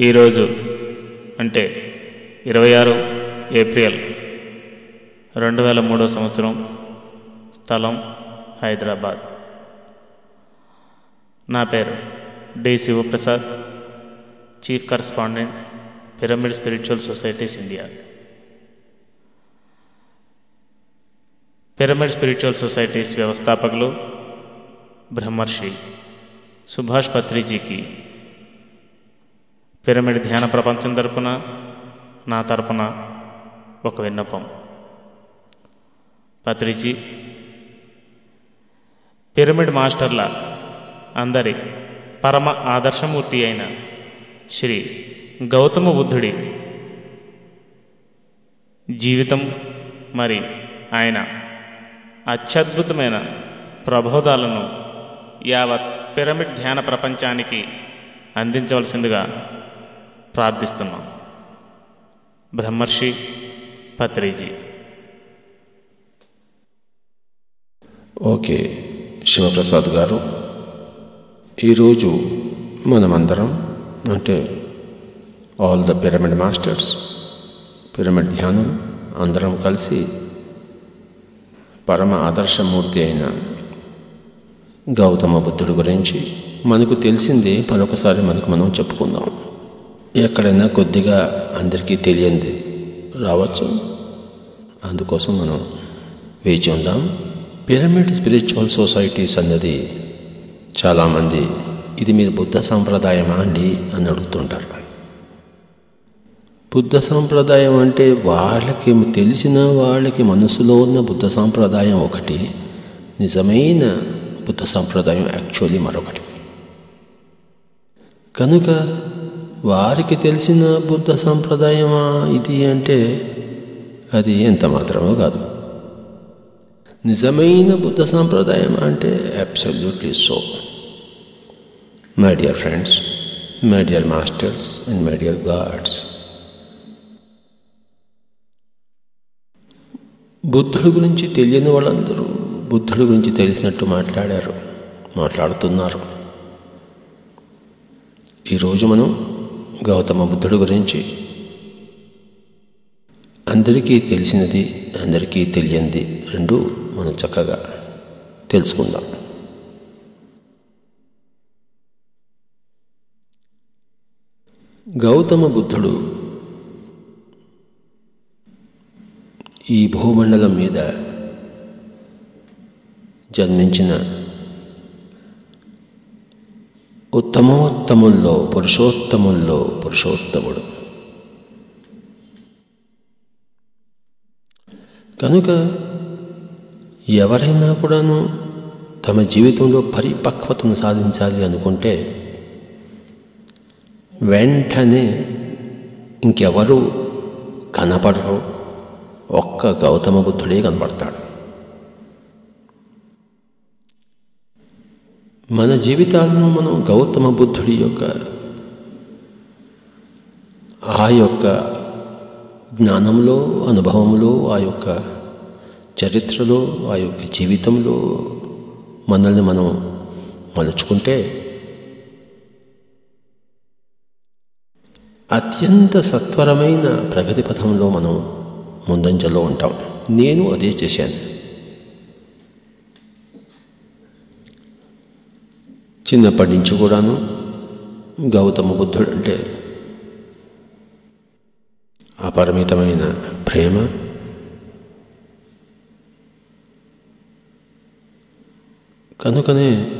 ఈరోజు అంటే ఇరవై ఆరు ఏప్రిల్ రెండు వేల మూడో సంవత్సరం స్థలం హైదరాబాద్. నా పేరు D Shivaprasad chief correspondent pyramid spiritual societies India. Pyramid spiritual societies వ్యవస్థాపకులు బ్రహ్మర్షి సుభాష్ పత్రిజీకి పిరమిడ్ ధ్యాన ప్రపంచం తరపున నా తరపున ఒక విన్నపం. పత్రిజీ పిరమిడ్ మాస్టర్ల అందరి పరమ ఆదర్శమూర్తి అయిన శ్రీ గౌతమ బుద్ధుడి జీవితం మరి ఆయన అత్యద్భుతమైన ప్రబోధాలను యావత్ పిరమిడ్ ధ్యాన ప్రపంచానికి అందించవలసిందిగా ప్రార్థిస్తున్నాం. బ్రహ్మర్షి పత్రిజీ. ఓకే శివప్రసాద్ గారు. ఈరోజు మనమందరం అంటే all the pyramid masters pyramid ధ్యానం అందరం కలిసి పరమ ఆదర్శమూర్తి అయిన గౌతమ బుద్ధుడు గురించి మనకు తెలిసింది మరొకసారి మనకు మనం చెప్పుకుందాం. ఎక్కడైనా కొద్దిగా అందరికీ తెలియంది. రావచ్చు. అందుకోసం మనం వేచి ఉందాం. పిరమిడ్ స్పిరిచువల్ సొసైటీస్ అన్నది చాలామంది ఇది మీరు బుద్ధ సాంప్రదాయమా అండి? అని అడుగుతుంటారు. బుద్ధ సాంప్రదాయం అంటే వాళ్ళకి తెలిసిన వాళ్ళకి మనసులో ఉన్న బుద్ధ సాంప్రదాయం ఒకటి నిజమైన బుద్ధ సాంప్రదాయం యాక్చువల్లీ మరొకటి. కనుక వారికి తెలిసిన బుద్ధ సాంప్రదాయమా ఇది అంటే అది ఎంత మాత్రమో కాదు. నిజమైన బుద్ధ సాంప్రదాయం అంటే absolutely so my dear friends my dear masters and my dear gods బుద్ధుడి గురించి తెలియని వాళ్ళందరూ బుద్ధుడి గురించి తెలిసినట్టు మాట్లాడారు మాట్లాడుతున్నారు. ఈరోజు మనం గౌతమ బుద్ధుడు గురించి. అందరికీ తెలిసినది అందరికీ తెలియంది రెండు మనం చక్కగా తెలుసుకుందాం. గౌతమ బుద్ధుడు ఈ భూమండలం మీద జన్మించిన ఉత్తమోత్తముల్లో పురుషోత్తముల్లో పురుషోత్తముడు. కనుక ఎవరైనా కూడాను తమ జీవితంలో పరిపక్వతను సాధించాలి అనుకుంటే వెంటనే ఇంకెవరు కనపడరు. ఒక్క గౌతమ బుద్ధుడే కనపడతాడు. మన జీవితాలను మనం గౌతమ బుద్ధుడి యొక్క ఆ యొక్క జ్ఞానంలో అనుభవంలో ఆ యొక్క చరిత్రలో ఆ యొక్క జీవితంలో మనల్ని మనం మలుచుకుంటే అత్యంత సత్వరమైన ప్రగతి పథంలో మనం ముందంజలో ఉంటాం. నేను అదే చేశాను. చిన్నప్పటి నుంచి కూడాను గౌతమ బుద్ధుడు అంటే అపరిమితమైన ప్రేమ. కనుకనే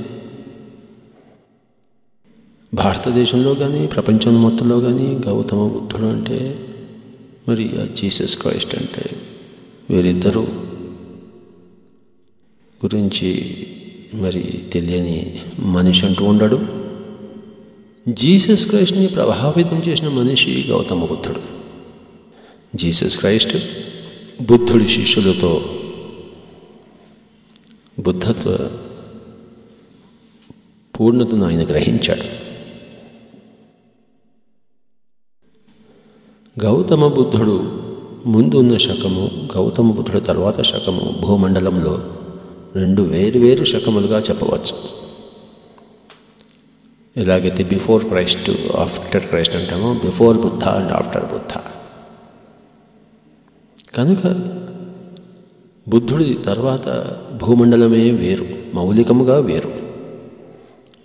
భారతదేశంలో కానీ ప్రపంచం మొత్తంలో కానీ గౌతమ బుద్ధుడు అంటే మరి జీసస్ క్రైస్ట్ అంటే వీరిద్దరూ గురించి మరి తెలియని మనిషి అంటూ ఉండడు. జీసస్ క్రైస్ట్ని ప్రభావితం చేసిన మనిషి గౌతమ బుద్ధుడు. జీసస్ క్రైస్ట్ బుద్ధుడి శిష్యులతో బుద్ధత్వ పూర్ణతను ఆయన గ్రహించాడు. గౌతమ బుద్ధుడు ముందున్న శకము గౌతమ బుద్ధుడు తర్వాత శకము భూమండలంలో రెండు వేరు వేరు శకములుగా చెప్పవచ్చు. ఎలాగైతే before Christ after Christ అంటామో. Before Buddha and after Buddha. కనుక బుద్ధుడి తర్వాత భూమండలమే వేరు మౌలికముగా వేరు.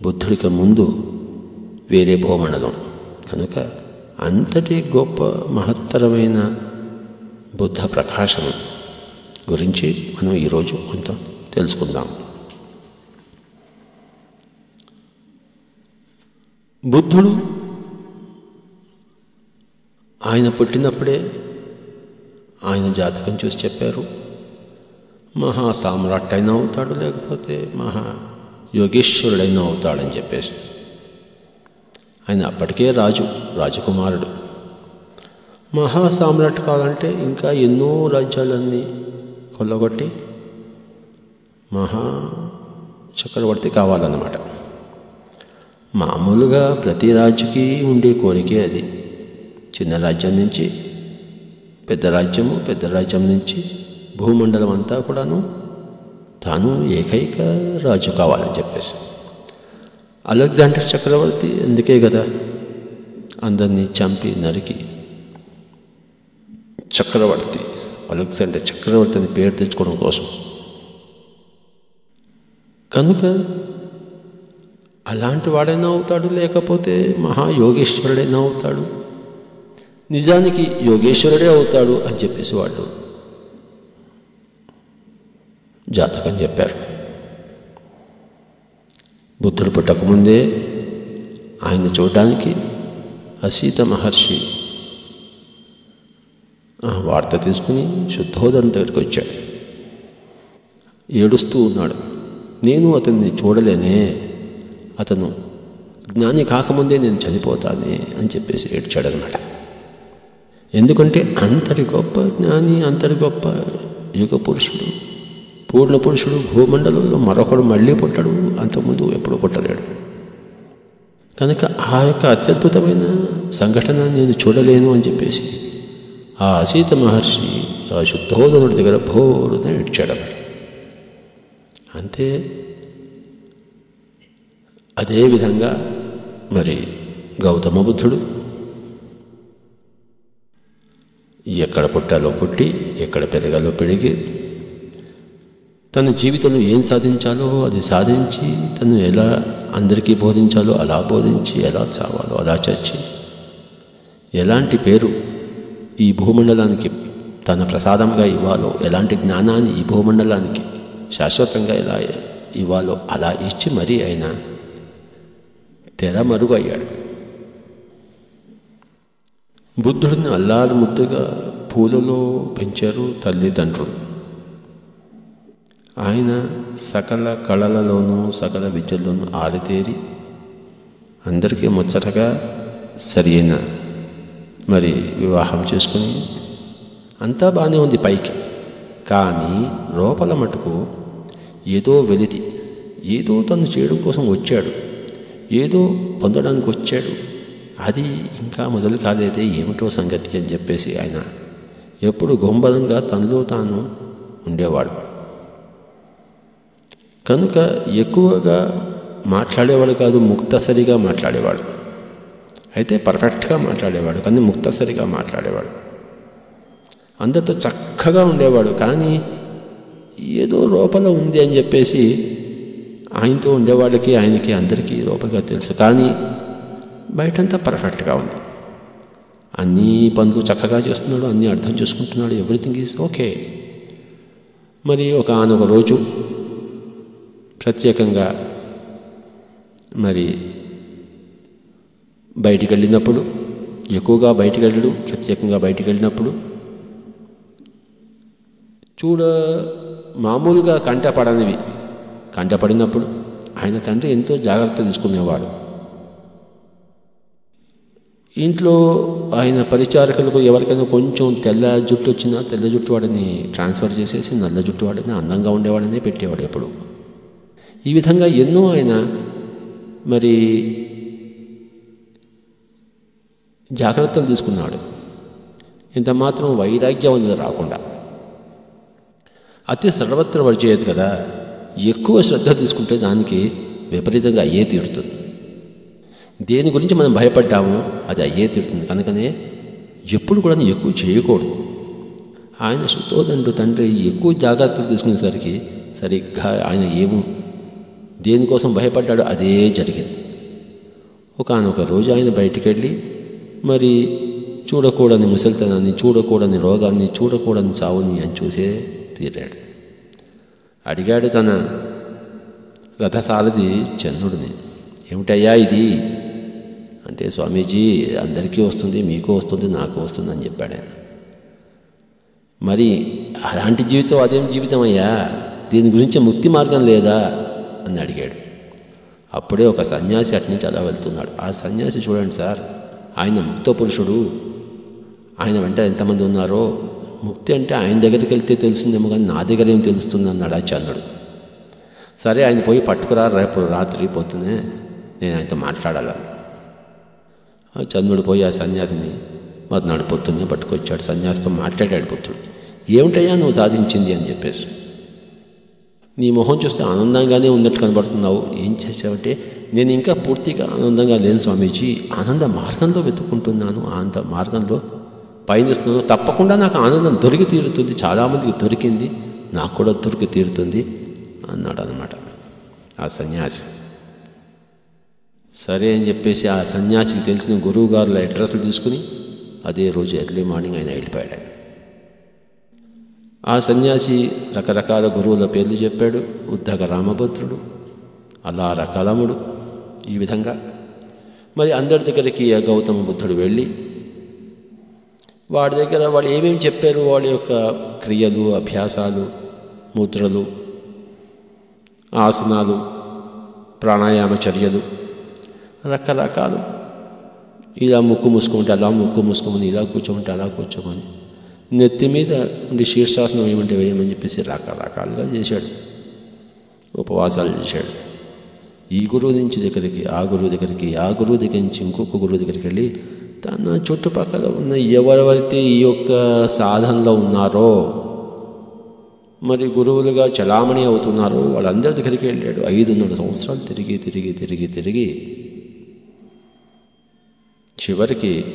బుద్ధుడికి ముందు వేరే భూమండలం. కనుక అంతటి గొప్ప మహత్తరమైన బుద్ధ ప్రకాశం గురించి మనం ఈరోజు కొంత తెలుసుకుందాం. బుద్ధుడు ఆయన పుట్టినప్పుడే ఆయన జాతకం చూసి చెప్పారు మహా సామ్రాట్ అయినా అవుతాడు లేకపోతే మహా యోగేశ్వరుడైనా అవుతాడని చెప్పేసి. ఆయన అప్పటికే రాజు రాజకుమారుడు. మహా సామ్రాట్ కావాలంటే ఇంకా ఎన్నో రాజ్యాలన్నీ కొల్లగొట్టి మహా చక్రవర్తి కావాలన్నమాట. మామూలుగా ప్రతి రాజుకి ఉండే కోరికే అది. చిన్న రాజ్యం నుంచి పెద్ద రాజ్యము పెద్ద రాజ్యం నుంచి భూమండలం అంతా కూడాను తాను ఏకైక రాజు కావాలని చెప్పేసి. అలెగ్జాండర్ చక్రవర్తి అందుకే కదా అందరినీ చంపి నరికి. చక్రవర్తి అలెగ్జాండర్ చక్రవర్తి అని పేరు తెచ్చుకోవడం కోసం కనుక అలాంటి వాడైనా అవుతాడు లేకపోతే మహాయోగేశ్వరుడైనా అవుతాడు. నిజానికి యోగేశ్వరుడే అవుతాడు అని చెప్పేసి వాళ్ళు జాతకం చెప్పారు. బుద్ధుడు పుట్టకముందే ఆయన చూడడానికి అసీత మహర్షి వార్త తీసుకుని శుద్ధోదరుని దగ్గరికి వచ్చాడు. ఏడుస్తూ ఉన్నాడు. నేను అతన్ని చూడలేనే. అతను జ్ఞాని కాకముందే నేను చనిపోతానే అని చెప్పేసి ఏడ్చాడనమాట ఎందుకంటే అంతటి గొప్ప జ్ఞాని అంతటి గొప్ప యుగ పురుషుడు పూర్ణ పురుషుడు భూమండలంలో మరొకడు మళ్ళీ పుట్టడు అంతకుముందు ఎప్పుడు పుట్టలేడు. కనుక ఆ యొక్క అత్యద్భుతమైన సంఘటన నేను చూడలేను అని చెప్పేసి ఆ అసీత మహర్షి ఆ శుద్ధోదనుడి దగ్గర భోరున ఇడ్చాడు అయితే అదేవిధంగా మరి గౌతమ బుద్ధుడు ఎక్కడ పుట్టాలో పుట్టి ఎక్కడ పెరగాలో పెరిగి తన జీవితంలో ఏం సాధించాలో అది సాధించి తను ఎలా అందరికీ బోధించాలో అలా బోధించి ఎలా చావాలో అలా చచ్చి ఎలాంటి పేరు ఈ భూమండలానికి తన ప్రసాదంగా ఇవ్వాలో ఎలాంటి జ్ఞానాన్ని ఈ భూమండలానికి శాశ్వతంగా ఎలా ఇవ్వాలో అలా ఇచ్చి మరీ ఆయన తెర మరుగు అయ్యాడు బుద్ధుడిని అల్లారు ముద్దుగా పూలలో పెంచారు తల్లిదండ్రులు. ఆయన సకల కళలలోనూ సకల విద్యల్లోనూ ఆరితేరి అందరికీ ముచ్చటగా సరి అయిన మరి వివాహం చేసుకుని అంతా బాగానే ఉంది పైకి. కానీ లోపల మటుకు ఏదో వెలితి ఏదో తను చేయడం కోసం వచ్చాడు ఏదో పొందడానికి వచ్చాడు అది ఇంకా మొదలు కాలేదే ఏమిటో సంగతి అని చెప్పేసి ఆయన ఎప్పుడు గొంబలంగా తనలో తాను ఉండేవాడు. కనుక ఎక్కువగా మాట్లాడేవాడు కాదు ముక్తసరిగా మాట్లాడేవాడు. అయితే పర్ఫెక్ట్గా మాట్లాడేవాడు కానీ ముక్తసరిగా మాట్లాడేవాడు. అందరితో చక్కగా ఉండేవాడు. కానీ ఏదో లోపల ఉంది అని చెప్పేసి ఆయనతో ఉండేవాళ్ళకి ఆయనకి అందరికీ లోపలగా తెలుసు. కానీ బయటంతా పర్ఫెక్ట్గా ఉంది. అన్ని పనులు చక్కగా చేస్తున్నాడు అన్నీ అర్థం చేసుకుంటున్నాడు ఎవ్రీథింగ్ ఈజ్ ఓకే. మరి ఒక ఆనొక రోజు ప్రత్యేకంగా మరి బయటికి వెళ్ళినప్పుడు ఎక్కువగా బయటికి వెళ్ళడు ప్రత్యేకంగా బయటికి వెళ్ళినప్పుడు చూడ మామూలుగా కంట పడనివి కంట పడినప్పుడు ఆయన తండ్రి ఎంతో జాగ్రత్త తీసుకునేవాడు. ఇంట్లో ఆయన పరిచారకులకు ఎవరికైనా కొంచెం తెల్ల జుట్టు వచ్చినా తెల్ల జుట్టు వాడిని ట్రాన్స్ఫర్ చేసేసి నల్ల జుట్టు వాడిని అందంగా ఉండేవాడనే పెట్టేవాడు ఎప్పుడు. ఈ విధంగా ఎన్నో ఆయన మరి జాగ్రత్తలు తీసుకున్నాడు. ఇంత మాత్రం వైరాగ్యం అనేది రాకుండా. అతి సర్వత్ర వర్జేయదు కదా. ఎక్కువ శ్రద్ధ తీసుకుంటే దానికి విపరీతంగా అయ్యే తీరుతుంది. దేని గురించి మనం భయపడ్డామో అది అయ్యే తీరుతుంది. కనుకనే ఎప్పుడు కూడా ఎక్కువ చేయకూడదు. ఆయన శుద్ధోదండు తండ్రి ఎక్కువ జాగ్రత్తలు తీసుకునేసరికి సరిగ్గా ఆయన ఏమో దేనికోసం భయపడ్డాడో అదే జరిగింది. ఒకనొక రోజు ఆయన బయటికి వెళ్ళి మరి చూడకూడని ముసలితనాన్ని చూడకూడని రోగాన్ని చూడకూడని చావుని అని చూసే తీరాడు. అడిగాడు తన రథసారథి చంద్రుడిని ఏమిటయ్యా ఇది? అంటే స్వామీజీ అందరికీ వస్తుంది మీకు వస్తుంది నాకు వస్తుంది అని చెప్పాడు ఆయన. మరి అలాంటి జీవితం అదేం జీవితం అయ్యా? దీని గురించి ముక్తి మార్గం లేదా? అని అడిగాడు. అప్పుడే ఒక సన్యాసి అటు నుంచి అలా వెళ్తున్నాడు. ఆ సన్యాసి చూడండి సార్ ఆయన ముక్త పురుషుడు. ఆయన వెంట ఎంతమంది ఉన్నారో ముక్తి అంటే ఆయన దగ్గరికి వెళ్తే తెలిసిందేమో కానీ నా దగ్గర ఏం తెలుస్తుంది అన్నాడు ఆ చంద్రుడు సరే ఆయన పోయి పట్టుకురా రేపు రాత్రి పొద్దునే నేను ఆయనతో మాట్లాడాలను ఆ చంద్రుడు పోయి ఆ సన్యాసిని మర్నాడు పొద్దున్నే పట్టుకొచ్చాడు సన్యాసితో మాట్లాడాడు పుత్రుడు. ఏమిటయ్యా నువ్వు సాధించింది అని చెప్పేసి. నీ మొహం చూస్తే ఆనందంగానే ఉన్నట్టు కనబడుతున్నావు. ఏం చేసావంటే నేను ఇంకా పూర్తిగా ఆనందంగా లేను స్వామీజీ ఆనంద మార్గంలో వెతుక్కుంటున్నాను ఆనంద మార్గంలో పయనిస్తుందో తప్పకుండా నాకు ఆనందం దొరికి తీరుతుంది. చాలామందికి దొరికింది. నాకు కూడా దొరికి తీరుతుంది అన్నాడు అనమాట ఆ సన్యాసి. సరే అని చెప్పేసి ఆ సన్యాసికి తెలిసిన గురువు గారుల అడ్రస్లు తీసుకుని అదే రోజు ఎర్లీ మార్నింగ్ ఆయన వెళ్ళిపోయాడు. ఆ సన్యాసి రకరకాల గురువుల పేర్లు చెప్పాడు. ఉద్దక రామభద్రుడు అలా రకలముడు ఈ విధంగా. మరి అందరి దగ్గరికి గౌతమ బుద్ధుడు వెళ్ళి వాడి దగ్గర వాళ్ళు ఏమేమి చెప్పారు? వాళ్ళ యొక్క క్రియలు అభ్యాసాలు ముద్రలు ఆసనాలు ప్రాణాయామ చర్యలు రకరకాలు. ఇలా ముక్కు మూసుకుంటే అలా ముక్కు మూసుకోమని ఇలా కూర్చోమంటే అలా కూర్చోమని. నెత్తి మీద ఉండి శీర్షాసనం ఏమంటే వేయమని చెప్పేసి రకరకాలుగా చేశాడు. ఉపవాసాలు చేశాడు. ఈ గురువు నుంచి దగ్గరికి ఆ గురువు దగ్గరికి ఆ గురువు దగ్గర నుంచి ఇంకొక గురువు దగ్గరికి వెళ్ళి తన చుట్టుపక్కల ఉన్న ఎవరెవరైతే ఈ యొక్క సాధనలో ఉన్నారో మరి గురువులుగా చలామణి అవుతున్నారో వాళ్ళందరి దగ్గరికి వెళ్ళాడు. ఐదున్నర సంవత్సరాలు తిరిగి తిరిగి తిరిగి తిరిగి చివరికి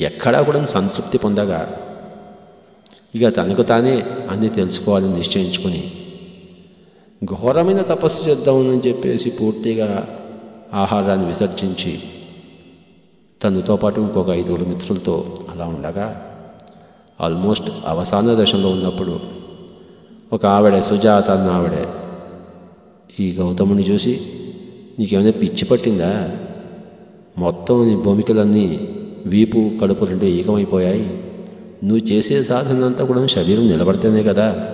ఎక్కడా కూడా సంతృప్తి పొందగా ఇక తనకు తానే అన్నీ తెలుసుకోవాలని నిశ్చయించుకొని ఘోరమైన తపస్సు చేద్దామని చెప్పేసి పూర్తిగా ఆహారాన్ని విసర్జించి తనతో పాటు ఇంకొక ఐదుగురు మిత్రులతో అలా ఉండగా ఆల్మోస్ట్ అవసాన దశలో ఉన్నప్పుడు ఒక ఆవిడ సుజాత అన్న ఆవిడ ఈ గౌతముని చూసి నీకేమైనా పిచ్చి పట్టిందా? మొత్తం నీ భూమికలన్నీ వీపు కడుపు రెండు ఏకమైపోయాయి. నువ్వు చేసే సాధన అంతా కూడా శరీరం నిలబడితేనే కదా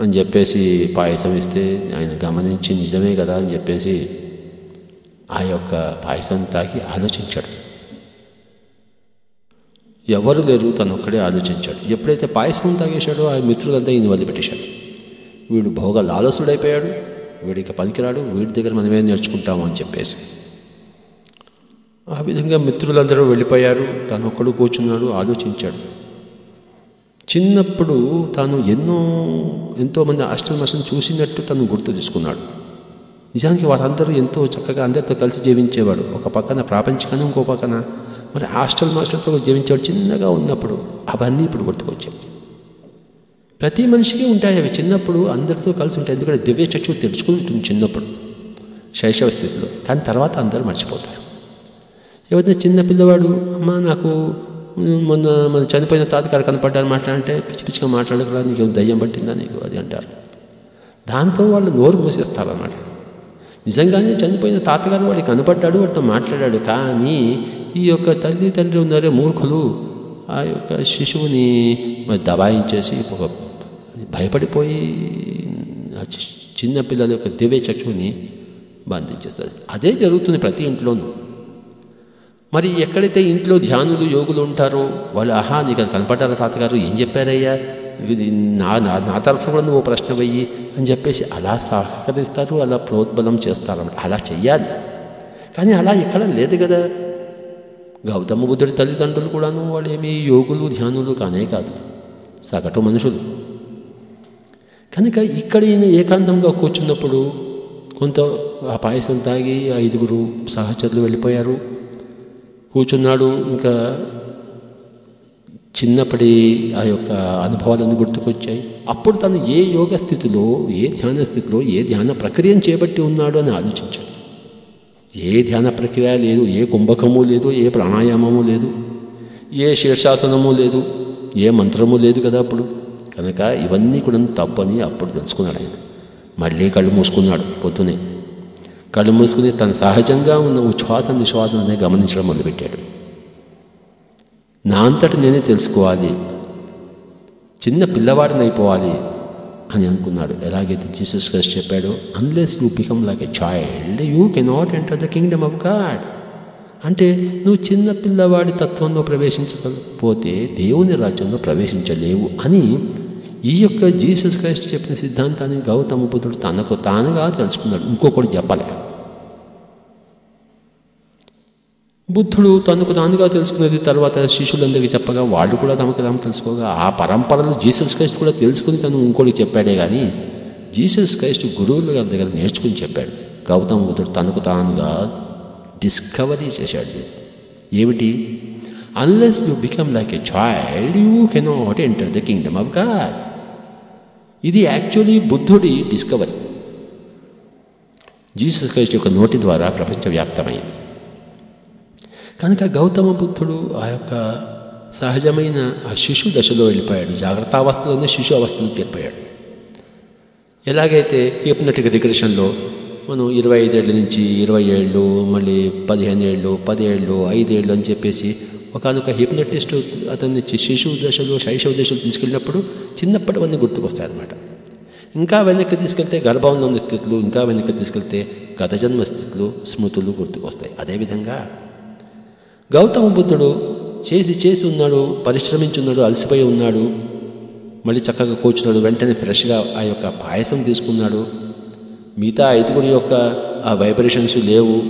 అని చెప్పేసి పాయసం ఇస్తే ఆయన గమనించి నిజమే కదా అని చెప్పేసి ఆ యొక్క పాయసం తాగి ఆలోచించాడు. ఎవరు లేరు తను ఒక్కడే ఆలోచించాడు. ఎప్పుడైతే పాయసం తాగేశాడో ఆ మిత్రులంతా ఈయన వదిలిపెట్టేశాడు వీడు భోగ లాలసుడైపోయాడు. వీడికి పనికిరాడు. వీడి దగ్గర మనమే నేర్చుకుంటాము అని చెప్పేసి. ఆ విధంగా మిత్రులందరూ వెళ్ళిపోయారు. తను ఒక్కడు కూర్చున్నాడు ఆలోచించాడు. చిన్నప్పుడు తాను ఎన్నో ఎంతోమంది అష్టమశం చూసినట్టు తను గుర్తు తీసుకున్నాడు నిజానికి వారందరూ ఎంతో చక్కగా అందరితో కలిసి జీవించేవాడు. ఒక పక్కన ప్రాపంచికను ఇంకో పక్కన మరి హాస్టల్ మాస్టర్తో జీవించేవాడు చిన్నగా ఉన్నప్పుడు అవన్నీ ఇప్పుడు గుర్తుకొచ్చాయి. ప్రతి మనిషికి ఉంటాయి అవి. చిన్నప్పుడు అందరితో కలిసి ఉంటాయి. ఎందుకంటే దివ్య చచ్చు తెలుసుకుని ఉంటుంది చిన్నప్పుడు శైశవ స్థితిలో. కానీ తర్వాత అందరూ మర్చిపోతారు. ఎవరైనా చిన్న పిల్లవాడు అమ్మ నాకు మొన్న మన చనిపోయిన తాతగారు కనపడ్డారు మాట్లాడంటే పిచ్చి పిచ్చిగా మాట్లాడకరా నీకు దయ్యం పట్టిందా నీకు? అది అంటారు. దాంతో వాళ్ళు నోరు మూసేస్తారు అన్నమాట నిజంగానే చనిపోయిన తాతగారు వాడికి కనపడ్డాడు వాడితో మాట్లాడాడు. కానీ ఈ యొక్క తల్లి తండ్రి ఉన్నారే మూర్ఖులు. ఆ యొక్క శిశువుని మరి దబాయించేసి ఒక భయపడిపోయి ఆ చిన్న పిల్లల యొక్క దివ్య చక్షుని బంధించేస్తారు. అదే జరుగుతుంది ప్రతి ఇంట్లోనూ. మరి ఎక్కడైతే ఇంట్లో ధ్యానులు యోగులు ఉంటారో వాళ్ళు ఆహా నీకు అది కనపడ్డారా తాతగారు? ఏం చెప్పారయ్యా? నా నా నా తరఫున కూడా నువ్వు ప్రశ్న వెయ్యి అని చెప్పేసి అలా సహకరిస్తారు అలా ప్రోద్బలం చేస్తారన్నమాట. అలా చెయ్యాలి. కానీ అలా ఎక్కడ లేదు కదా. గౌతమ బుద్ధుడి తల్లిదండ్రులు కూడాను వాళ్ళు ఏమీ యోగులు ధ్యానులు కానే కాదు. సగటు మనుషులు. కనుక ఇక్కడ ఈయన ఏకాంతంగా కూర్చున్నప్పుడు కొంత ఆ పాయసం తాగి ఐదుగురు సహచరులు వెళ్ళిపోయారు. కూర్చున్నాడు ఇంకా చిన్నప్పటి ఆ యొక్క అనుభవాలన్నీ గుర్తుకొచ్చాయి. అప్పుడు తను ఏ యోగ స్థితిలో ఏ ధ్యాన స్థితిలో ఏ ధ్యాన ప్రక్రియను చేపట్టి ఉన్నాడు అని ఆలోచించాడు. ఏ ధ్యాన ప్రక్రియ లేదు ఏ కుంభకము లేదు ఏ ప్రాణాయామము లేదు ఏ శీర్షాసనము లేదు ఏ మంత్రము లేదు కదా అప్పుడు. కనుక ఇవన్నీ కూడా తప్పని అప్పుడు తెలుసుకున్నాడు ఆయన. మళ్ళీ కళ్ళు మూసుకున్నాడు పొద్దునే. కళ్ళు మూసుకుని తన సహజంగా ఉన్న ఉచ్ఛ్వాస నిశ్వాసాన్ని గమనించడం మొదలుపెట్టాడు. నా అంతటి నేనే తెలుసుకోవాలి. చిన్న పిల్లవాడిని అయిపోవాలి అని అనుకున్నాడు. ఎలాగైతే జీసస్ క్రైస్ట్ చెప్పాడో unless you become like a child you cannot enter the kingdom of God అంటే నువ్వు చిన్న పిల్లవాడి తత్వంలో ప్రవేశించకపోతే దేవుని రాజ్యంలో ప్రవేశించలేవు అని ఈ యొక్క జీసస్ క్రైస్ట్ చెప్పిన సిద్ధాంతాన్ని గౌతమ బుద్ధుడు తనకు తానుగా తెలుసుకున్నాడు. ఇంకొకటి చెప్పలే. బుద్ధుడు తనకు తానుగా తెలుసుకున్నది తర్వాత శిష్యులందరికీ చెప్పగా వాళ్ళు కూడా తమకు తాము తెలుసుకోగా ఆ పరంపరలో జీసస్ క్రైస్ట్ కూడా తెలుసుకుని తను ఇంకోటి చెప్పాడే కానీ జీసస్ క్రైస్ట్ గురువుల గారి దగ్గర నేర్చుకుని చెప్పాడు. గౌతమ బుద్ధుడు తనకు తానుగా డిస్కవరీ చేశాడు ఏమిటి? Unless you become like a child you cannot enter the kingdom of God ఇది యాక్చువల్లీ బుద్ధుడి డిస్కవరీ జీసస్ క్రైస్ట్ యొక్క నోటి ద్వారా ప్రపంచవ్యాప్తమైంది. కనుక గౌతమ బుద్ధుడు ఆ యొక్క సహజమైన ఆ శిశు దశలో వెళ్ళిపోయాడు. జాగ్రత్త అవస్థలోనే శిశు అవస్థలో తీరిపోయాడు ఎలాగైతే హిప్నటిక్ రిగ్రెషన్లో మనం ఇరవై ఐదేళ్ళ నుంచి ఇరవై ఏళ్ళు మళ్ళీ పదిహేను ఏళ్ళు పదేళ్ళు ఐదేళ్ళు అని చెప్పేసి ఒకనొక హిప్నటిస్ట్ అతన్ని శిశువు దశలో శైశవ దశలో తీసుకెళ్ళినప్పుడు చిన్నప్పటివన్నీ గుర్తుకొస్తాయి అన్నమాట ఇంకా వెనక్కి తీసుకెళ్తే గర్భంలో ఉన్న స్థితులు ఇంకా వెనక్కి తీసుకెళ్తే గత జన్మ స్థితులు స్మృతులు గుర్తుకొస్తాయి. అదేవిధంగా గౌతమ బుద్ధుడు చేసి చేసి ఉన్నాడు పరిశ్రమించున్నాడు అలసిపోయి ఉన్నాడు. మళ్ళీ చక్కగా కూర్చున్నాడు. వెంటనే ఫ్రెష్గా ఆ యొక్క పాయసం తీసుకున్నాడు. మిగతా ఐదుగురి యొక్క ఆ వైబ్రేషన్స్ లేవు.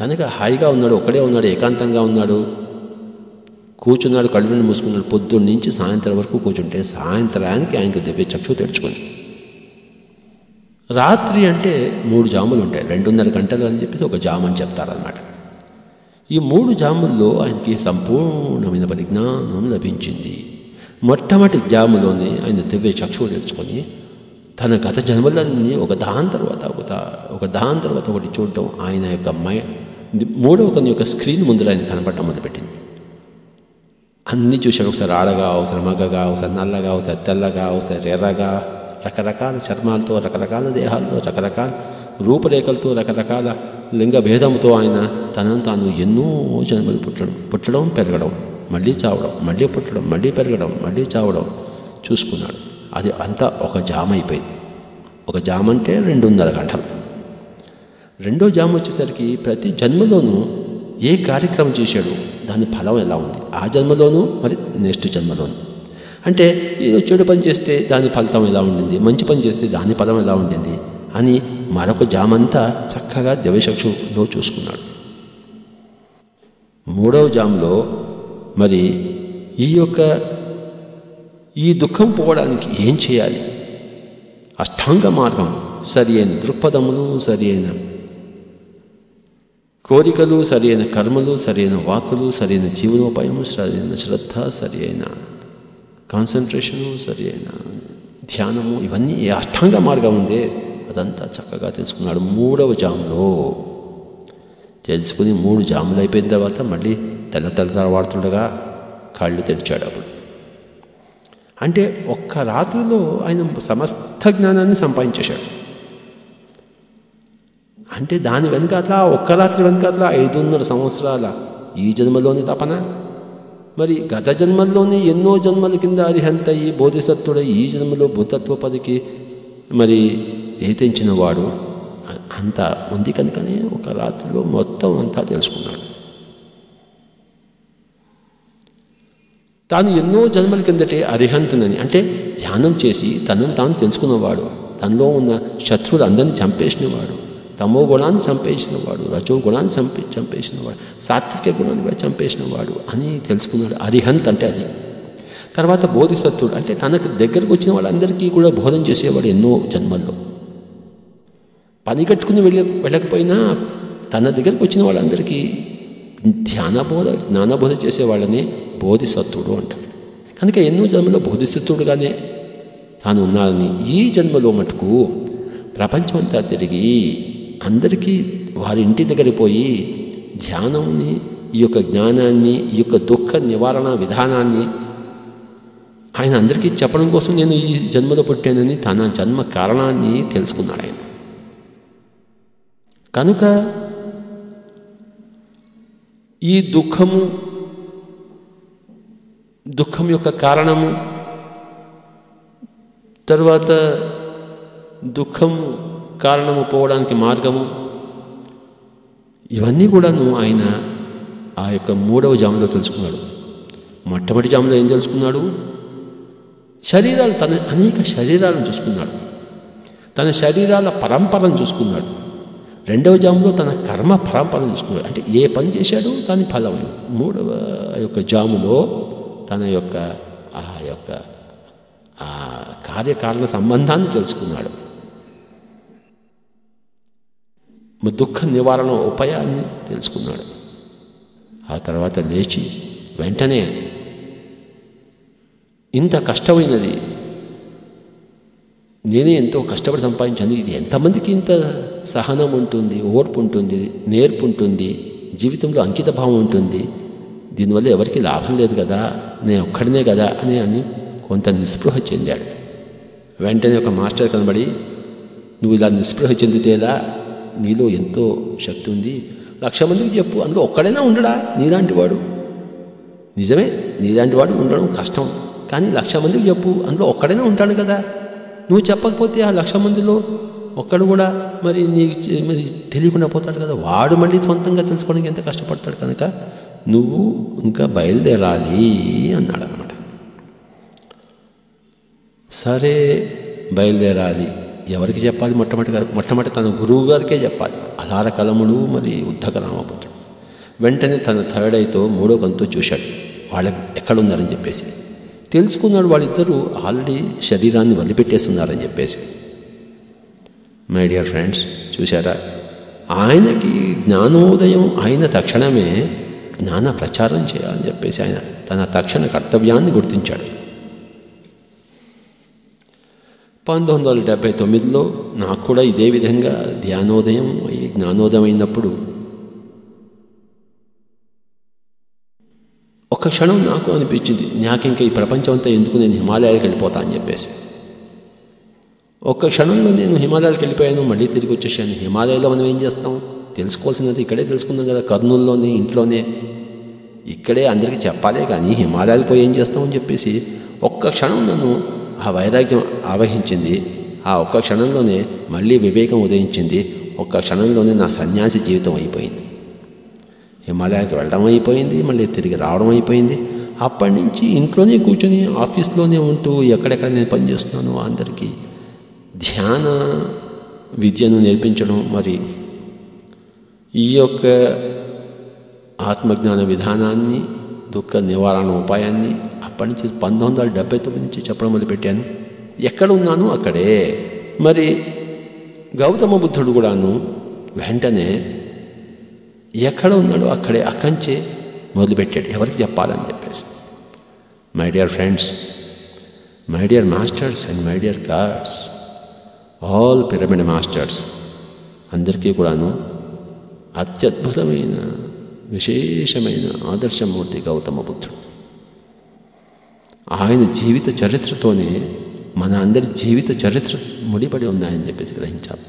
కనుక హాయిగా ఉన్నాడు ఒకడే ఉన్నాడు ఏకాంతంగా ఉన్నాడు. కూర్చున్నాడు కళ్ళు నుండి మూసుకున్నాడు. పొద్దున్న నుంచి సాయంత్రం వరకు కూర్చుంటే సాయంత్రానికి ఆయనకు దివ్య చక్షు తెరుచుకుంది. రాత్రి అంటే మూడు జాములు ఉంటాయి. రెండున్నర గంటలు అని చెప్పేసి ఒక జాము అని చెప్తారనమాట ఈ మూడు జాముల్లో ఆయనకి సంపూర్ణమైన పరిజ్ఞానం లభించింది. మొట్టమొదటి జాములోనే ఆయన దివ్య చక్షువు తెరుచుకొని తన గత జన్మలన్నీ ఒక దాని తర్వాత ఒక ఒక దాని తర్వాత ఒకటి చూడటం ఆయన యొక్క మై మూడవ కొన్ని యొక్క స్క్రీన్ ముందర ఆయన కనపడటం మొదలుపెట్టింది. అన్నీ చూశాడు. ఒకసారి ఆడగా ఒకసారి మగగా ఒకసారి నల్లగా ఒకసారి తెల్లగా ఒకసారి ఎర్రగా రకరకాల చర్మాలతో రకరకాల దేహాలతో రకరకాల రూపురేఖలతో రకరకాల లింగ భేదంతో ఆయన తనను తాను ఎన్నో జన్మలు పుట్టడం పుట్టడం పెరగడం మళ్ళీ చావడం మళ్ళీ పుట్టడం మళ్ళీ పెరగడం మళ్ళీ చావడం చూసుకున్నాడు. అది అంతా ఒక జామ అయిపోయింది. ఒక జామ అంటే రెండున్నర గంటలు. రెండో జామ వచ్చేసరికి ప్రతి జన్మలోనూ ఏ కార్యక్రమం చేశాడు దాని ఫలం ఎలా ఉంది? ఆ జన్మలోనూ మరి నెక్స్ట్ జన్మలోనూ. అంటే ఏదో చెడు పని చేస్తే దాని ఫలితం ఎలా ఉండింది? మంచి పని చేస్తే దాని ఫలం ఎలా ఉండింది? అని మరొక జామంతా చక్కగా దివచక్షులో చూసుకున్నాడు. మూడవ జాములో మరి ఈ యొక్క ఈ దుఃఖం పోవడానికి ఏం చేయాలి? అష్టాంగ మార్గం సరి అయిన దృక్పథములు సరి అయిన కోరికలు సరి అయిన కర్మలు సరైన వాకులు సరైన జీవనోపాయము సరైన శ్రద్ధ సరి అయిన కాన్సన్ట్రేషను సరి అయిన ధ్యానము ఇవన్నీ ఏ అష్టాంగ మార్గం ఉందే? అదంతా చక్కగా తెలుసుకున్నాడు. మూడవ జాములో తెలుసుకుని మూడు జాములు అయిపోయిన తర్వాత మళ్ళీ తెల్ల తెల్ల తర్వాడుతుండగా కళ్ళు తెరిచాడు అప్పుడు. అంటే ఒక్క రాత్రిలో ఆయన సమస్త జ్ఞానాన్ని సంపాదించేశాడు. అంటే దాని వెనకాతల ఒక్క రాత్రి వెనకాతల ఐదున్నర సంవత్సరాల ఈ జన్మలోని తపన మరి గత జన్మల్లోనే ఎన్నో జన్మల కింద అరిహంత ఈ బోధిసత్వుడు ఈ జన్మలో బుద్ధత్వ పదికి మరి ఏతించిన వాడు అంత ఉంది కనుకనే ఒక రాత్రిలో మొత్తం అంతా తెలుసుకున్నాడు. తాను ఎన్నో జన్మల కిందటే అరిహంతునని అంటే ధ్యానం చేసి తనను తాను తెలుసుకున్నవాడు తనలో ఉన్న శత్రువులు అందరినీ చంపేసినవాడు తమో గుణాన్ని చంపేసినవాడు రజో గుణాన్ని చంపే చంపేసినవాడు సాత్విక గుణాన్ని కూడా చంపేసినవాడు అని తెలుసుకున్నాడు. అరిహంత్ అంటే అది. తర్వాత బోధిసత్వుడు అంటే తనకు దగ్గరకు వచ్చిన వాళ్ళందరికీ కూడా బోధన చేసేవాడు ఎన్నో జన్మల్లో. పని కట్టుకుని వెళ్ళ వెళ్ళకపోయినా తన దగ్గరికి వచ్చిన వాళ్ళందరికీ ధ్యానబోధ జ్ఞానబోధ చేసే వాళ్ళని బోధిసత్వుడు అంటారు కనుక ఎన్నో జన్మలో బోధిసత్వుడుగానే తాను ఉన్నానని ఈ జన్మలో మటుకు ప్రపంచమంతా తిరిగి అందరికీ వారి ఇంటి దగ్గరికి పోయి ధ్యానంని ఈ యొక్క జ్ఞానాన్ని ఈ యొక్క దుఃఖ నివారణ విధానాన్ని ఆయన అందరికీ చెప్పడం కోసం నేను ఈ జన్మలో పుట్టానని తన జన్మ కారణాన్ని తెలుసుకున్నాడు ఆయన. కనుక ఈ దుఃఖము దుఃఖం యొక్క కారణము తర్వాత దుఃఖం కారణము పోవడానికి మార్గము ఇవన్నీ కూడాను ఆయన ఆ యొక్క మూడవ జాములో తెలుసుకున్నాడు. మొట్టమొదటి జాములో ఏం తెలుసుకున్నాడు? శరీరాలు తన అనేక శరీరాలను చూసుకున్నాడు. తన శరీరాల పరంపరను చూసుకున్నాడు. రెండవ జాములో తన కర్మ పరంపర తీసుకున్నాడు. అంటే ఏ పని చేశాడో దాని ఫలం మూడవ యొక్క జాములో తన యొక్క ఆ యొక్క ఆ కార్యకారణ సంబంధాన్ని తెలుసుకున్నాడు. దుఃఖ నివారణ ఉపాయాన్ని తెలుసుకున్నాడు. ఆ తర్వాత లేచి వెంటనే ఇంత కష్టమైనది నేనే ఎంతో కష్టపడి సంపాదించాను ఇది ఎంతమందికి ఇంత సహనం ఉంటుంది ఓర్పు ఉంటుంది నేర్పు ఉంటుంది జీవితంలో అంకిత భావం ఉంటుంది. దీనివల్ల ఎవరికి లాభం లేదు కదా నేను ఒక్కడినే కదా అని అని కొంత నిస్పృహ చెందాడు. వెంటనే ఒక మాస్టర్ కనబడి నువ్వు ఇలా నిస్పృహ చెందితేలా నీలో ఎంతో శక్తి ఉంది. లక్ష మందికి చెప్పు అందులో ఒక్కడైనా ఉండడా నీలాంటి వాడు? నిజమే నీలాంటి వాడు ఉండడం కష్టం కానీ లక్ష మందికి చెప్పు అందులో ఒక్కడైనా ఉంటాడు కదా. నువ్వు చెప్పకపోతే ఆ లక్ష మందిలో ఒక్కడు కూడా మరి నీకు మరి తెలియకుండా పోతాడు కదా. వాడు మళ్ళీ సొంతంగా తెలుసుకోవడానికి ఎంత కష్టపడతాడు కనుక? నువ్వు ఇంకా బయలుదేరాలి అన్నాడు అనమాట సరే బయలుదేరాలి. ఎవరికి చెప్పాలి? మొట్టమొదటి మొట్టమొదటి తన గురువు గారికే చెప్పాలి. అలార కలముడు మరి ఉద్ధక రామపుత్రుడు వెంటనే తన థర్డ్ ఐతో మూడో కంతో చూశాడు. వాళ్ళకి ఎక్కడున్నారని చెప్పేసి. తెలుసుకున్నాడు వాళ్ళిద్దరూ ఆల్రెడీ శరీరాన్ని వదిలిపెట్టేస్తున్నారని చెప్పేసి. మై డియర్ ఫ్రెండ్స్ చూశారా? ఆయనకి జ్ఞానోదయం అయిన తక్షణమే జ్ఞాన ప్రచారం చేయాలని చెప్పేసి ఆయన తన తక్షణ కర్తవ్యాన్ని గుర్తించాడు. పంతొమ్మిది వందల డెబ్బై తొమ్మిదిలో నాకు కూడా ఇదే విధంగా ధ్యానోదయం జ్ఞానోదయం అయినప్పుడు ఒక క్షణం నాకు అనిపించింది. నాకు ఇంకా ఈ ప్రపంచం అంతా ఎందుకు నేను హిమాలయాలకు వెళ్ళిపోతా అని చెప్పేసి. ఒక్క క్షణంలో నేను హిమాలయాలకు వెళ్ళిపోయాను మళ్ళీ తిరిగి వచ్చేసాను. హిమాలయాల్లో మనం ఏం చేస్తాం? తెలుసుకోవాల్సినది ఇక్కడే తెలుసుకుందాం కదా కర్నూలులోనే ఇంట్లోనే. ఇక్కడే అందరికీ చెప్పాలే కానీ హిమాలయాలకు పోయి ఏం చేస్తామని చెప్పేసి ఒక్క క్షణం నన్ను ఆ వైరాగ్యం ఆవహించింది. ఆ ఒక్క క్షణంలోనే మళ్ళీ వివేకం ఉదయించింది. ఒక్క క్షణంలోనే నా సన్యాసి జీవితం అయిపోయింది. హిమాలయాలకు వెళ్ళడం అయిపోయింది మళ్ళీ తిరిగి రావడం అయిపోయింది. అప్పటి నుంచి ఇంట్లోనే కూర్చొని ఆఫీస్లోనే ఉంటూ ఎక్కడెక్కడ నేను పనిచేస్తున్నాను అందరికీ. ధ్యాన విద్యను నేర్పించడం మరి ఈ యొక్క ఆత్మజ్ఞాన విధానాన్ని దుఃఖ నివారణ ఉపాయాన్ని అప్పటి నుంచి పంతొమ్మిది వందల డెబ్బై తొమ్మిది నుంచి చెప్పడం మొదలుపెట్టాను. ఎక్కడ ఉన్నాను అక్కడే. మరి గౌతమ బుద్ధుడు కూడాను వెంటనే ఎక్కడ ఉన్నాడో అక్కడే అక్కంచే మొదలుపెట్టాడు. ఎవరికి చెప్పాలని చెప్పేసి. My dear friends my dear masters and my dear gods all pyramid masters అందరికీ కూడాను అత్యద్భుతమైన విశేషమైన ఆదర్శమూర్తి గౌతమ బుద్ధుడు. ఆయన జీవిత చరిత్రతోనే మన అందరి జీవిత చరిత్ర ముడిపడి ఉన్నాయని చెప్పేసి గ్రహించాలి.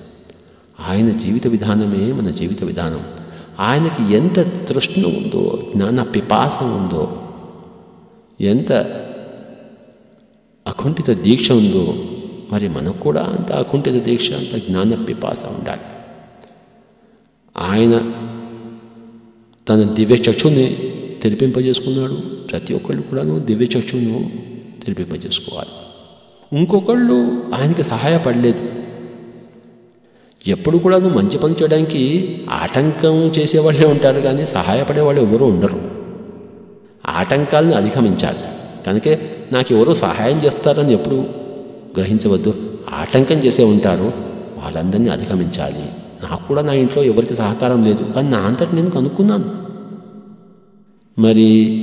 ఆయన జీవిత విధానమే మన జీవిత విధానం. ఆయనకి ఎంత తృష్ణ ఉందో జ్ఞాన పిపాస ఉందో ఎంత అకుంఠిత దీక్ష ఉందో మరి మనకు కూడా అంత అకుంఠిత దీక్ష అంత జ్ఞాన పిపాస ఉండాలి. ఆయన తన దివ్య చక్షుని తెరిపింపజేసుకున్నాడు. ప్రతి ఒక్కళ్ళు కూడాను దివ్య చక్షును తెరిపింపజేసుకోవాలి. ఇంకొకళ్ళు ఆయనకి సహాయపడలేదు. ఎప్పుడు కూడాను మంచి పని చేయడానికి ఆటంకం చేసేవాళ్ళే ఉంటారు కానీ సహాయపడే వాళ్ళు ఉండరు. ఆటంకాలను అధిగమించాలి. కనుక నాకు ఎవరో సహాయం చేస్తారని ఎప్పుడు గ్రహించవద్దు. ఆటంకం చేసే ఉంటారు. వాళ్ళందరినీ అధిగమించాలి. నాకు కూడా నా ఇంట్లో ఎవరికి సహకారం లేదు. కానీ నా అంతటి నేను కనుక్కున్నాను. మరి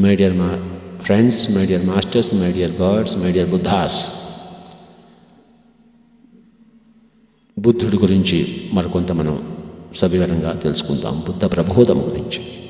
మై డియర్ మా friends my dear masters my dear gods my dear Buddhas బుద్ధుడి గురించి మరికొంత మనం సవివరంగా తెలుసుకుందాం. బుద్ధ ప్రబోధం గురించి.